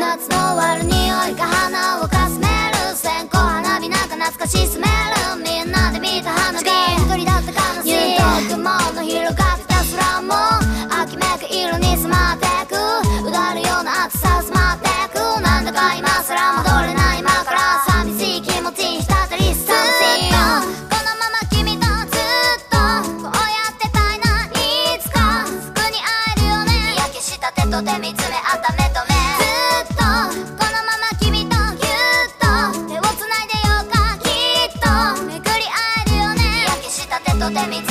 夏の終わる匂いが鼻をかすめる線香花火なんか懐かしいスメールみんなで見た花火一人だった悲しいニュートークモーの広がってた空も秋めく色に染まってくうだるような暑さ染まってくなんだか今更戻れない今から寂しい気持ちに浸ったりするこのまま君とずっとこうやってたいないつかすぐに会えるよね。日焼けした手と手見つめ合っと手